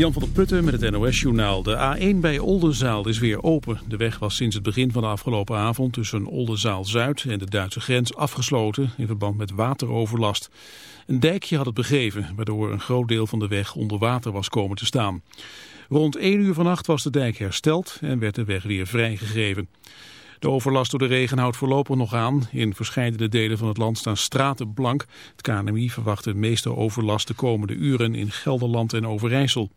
Jan van der Putten met het NOS-journaal. De A1 bij Oldenzaal is weer open. De weg was sinds het begin van de afgelopen avond tussen Oldenzaal-Zuid en de Duitse grens afgesloten in verband met wateroverlast. Een dijkje had het begeven, waardoor een groot deel van de weg onder water was komen te staan. Rond 1 uur vannacht was de dijk hersteld en werd de weg weer vrijgegeven. De overlast door de regen houdt voorlopig nog aan. In verschillende delen van het land staan straten blank. Het KNMI verwacht de meeste overlast de komende uren in Gelderland en Overijssel.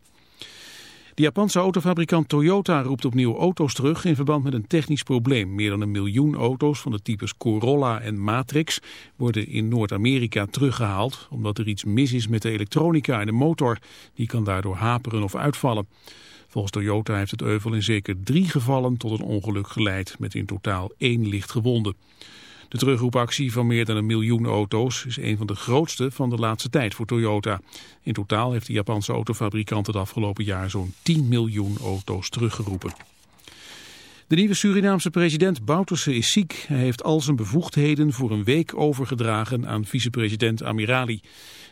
De Japanse autofabrikant Toyota roept opnieuw auto's terug in verband met een technisch probleem. Meer dan een miljoen auto's van de types Corolla en Matrix worden in Noord-Amerika teruggehaald omdat er iets mis is met de elektronica in de motor. Die kan daardoor haperen of uitvallen. Volgens Toyota heeft het euvel in zeker drie gevallen tot een ongeluk geleid met in totaal één licht gewonden. De terugroepactie van meer dan een miljoen auto's is een van de grootste van de laatste tijd voor Toyota. In totaal heeft de Japanse autofabrikant het afgelopen jaar zo'n 10 miljoen auto's teruggeroepen. De nieuwe Surinaamse president Bouterse is ziek. Hij heeft al zijn bevoegdheden voor een week overgedragen aan vicepresident Amirali.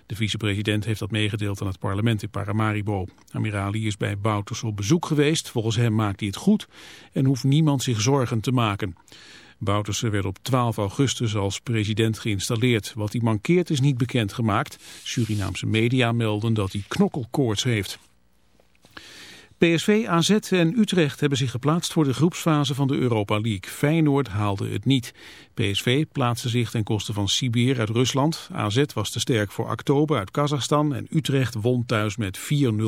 De vicepresident heeft dat meegedeeld aan het parlement in Paramaribo. Amirali is bij Bouterse op bezoek geweest. Volgens hem maakt hij het goed en hoeft niemand zich zorgen te maken. Bouterse werd op 12 augustus als president geïnstalleerd. Wat hij mankeert is niet bekendgemaakt. Surinaamse media melden dat hij knokkelkoorts heeft. PSV, AZ en Utrecht hebben zich geplaatst voor de groepsfase van de Europa League. Feyenoord haalde het niet. PSV plaatste zich ten koste van Sibir uit Rusland. AZ was te sterk voor Aktober uit Kazachstan. En Utrecht won thuis met 4-0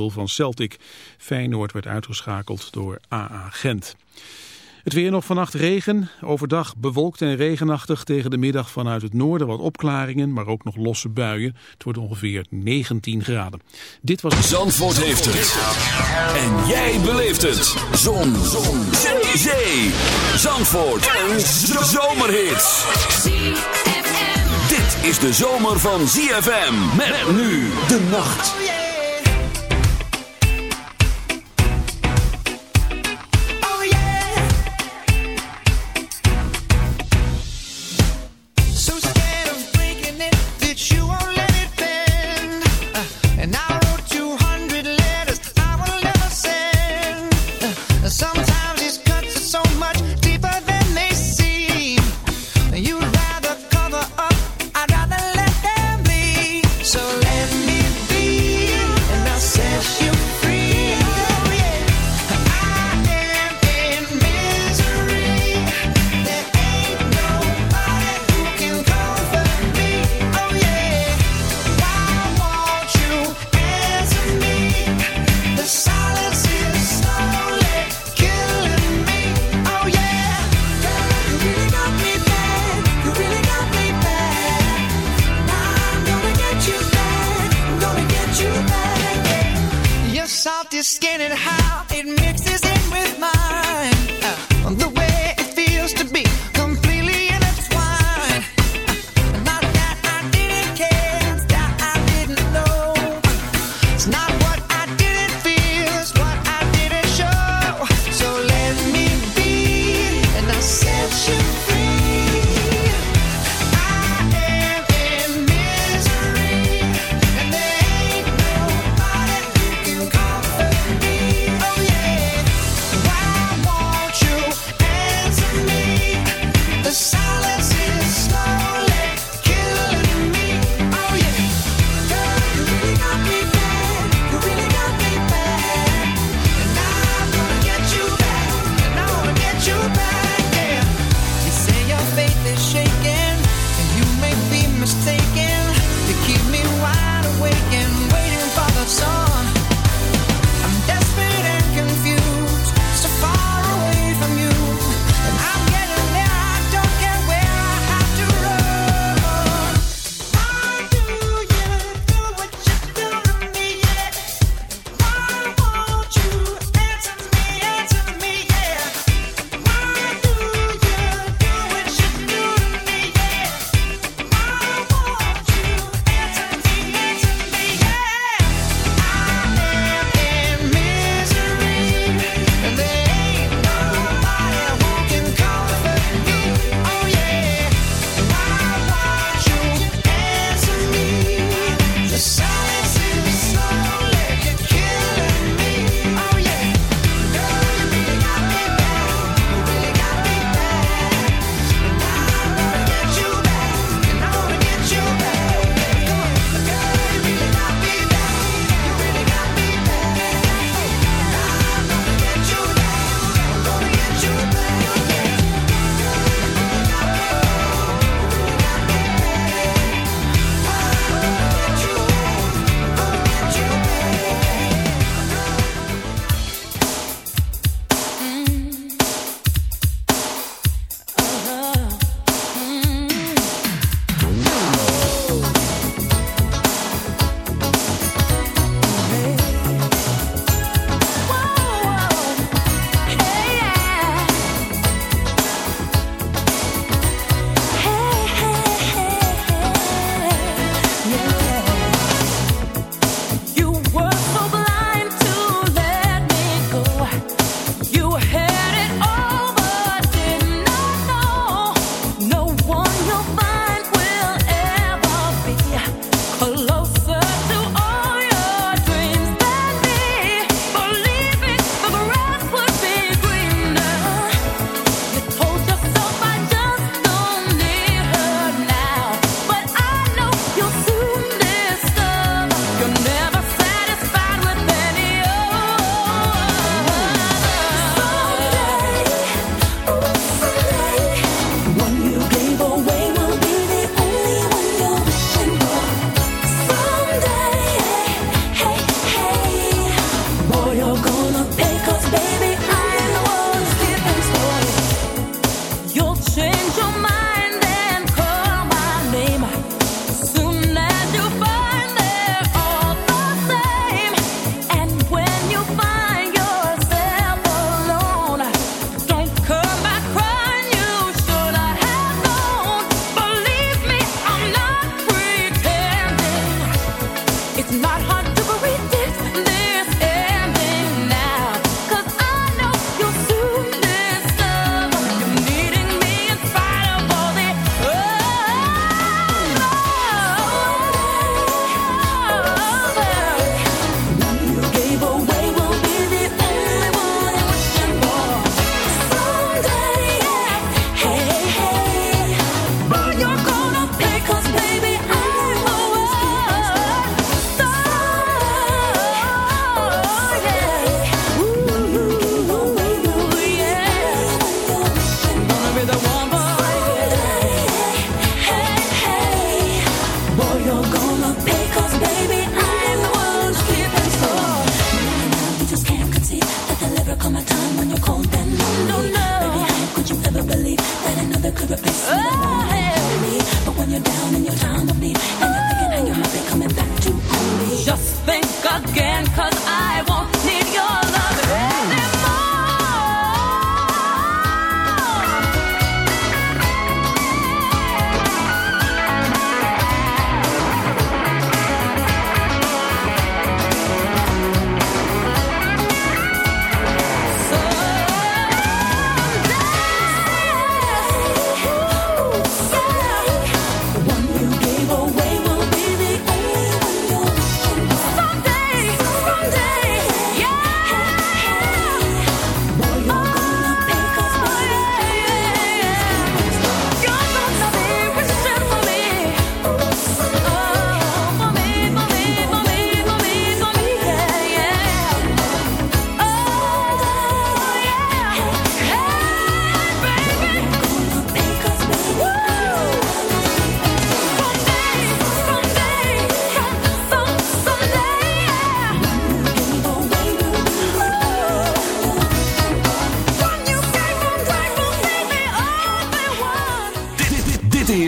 van Celtic. Feyenoord werd uitgeschakeld door AA Gent. Het weer nog vannacht regen, overdag bewolkt en regenachtig tegen de middag vanuit het noorden wat opklaringen, maar ook nog losse buien. Het wordt ongeveer 19 graden. Dit was Zandvoort heeft het. En jij beleeft het. Zon. Zon. Zee. Zee. Zandvoort. Een zomerhit. Dit is de zomer van ZFM. Met nu de nacht.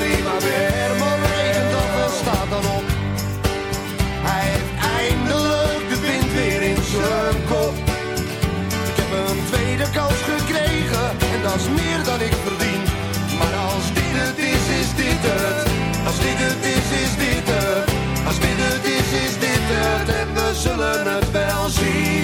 Maar weer. Herman regent af en staat dan op. Hij heeft eindelijk de wind weer in zijn kop. Ik heb een tweede kans gekregen en dat is meer dan ik verdien. Maar als dit het is, is dit het. Als dit het is, is dit het. Als dit het is, is dit het. En we zullen het wel zien.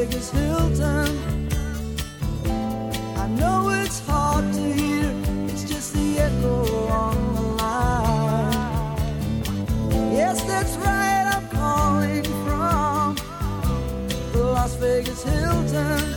big as Hilton. I know it's hard to hear, it's just the echo on the line. Yes, that's right, I'm calling from the Las Vegas Hilton.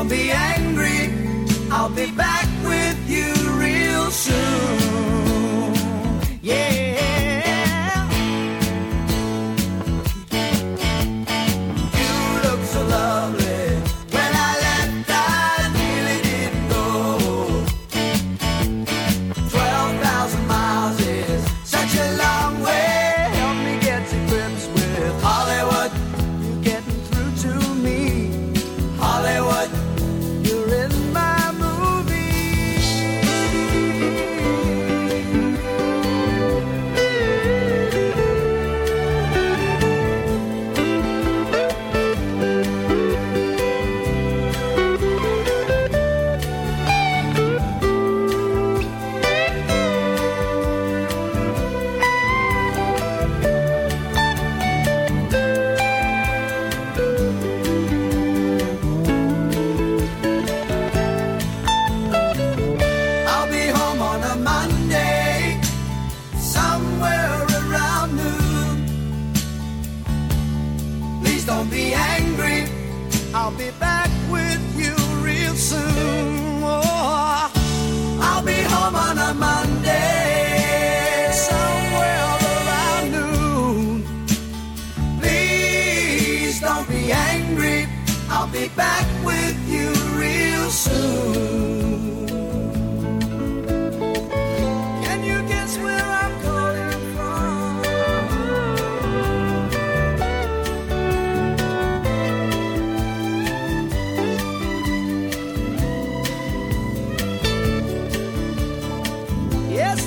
Don't be angry, I'll be back with you real soon.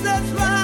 That's right,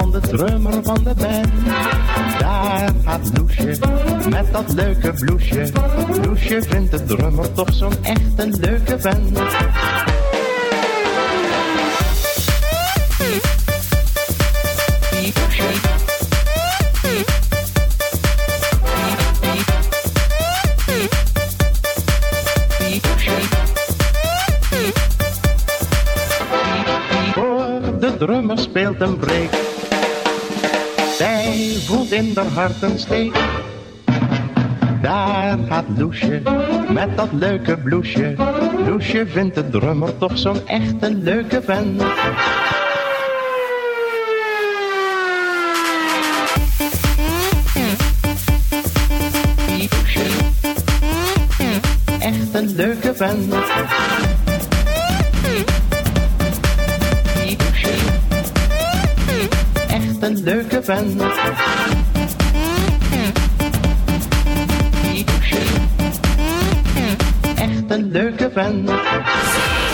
Van de drummer van de band. Daar gaat Loesje met dat leuke bloesje. Loesje vindt de drummer toch zo'n leuke band. Hoor, de drummer speelt een break. In haar hart een steek. Daar gaat Loesje met dat leuke bloesje. Loesje vindt de drummer toch zo'n echte leuke vent. Echt een leuke vent. Echt een leuke vent. Een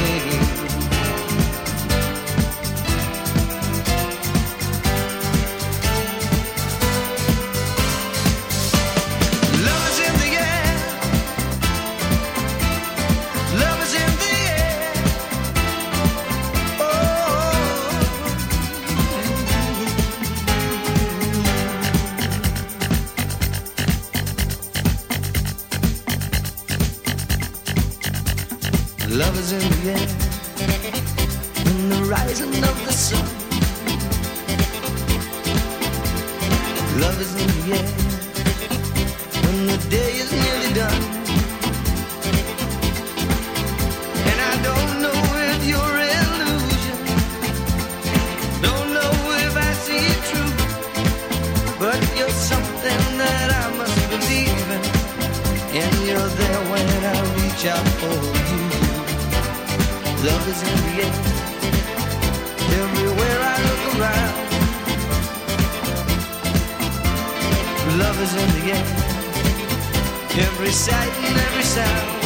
every sight and every sound.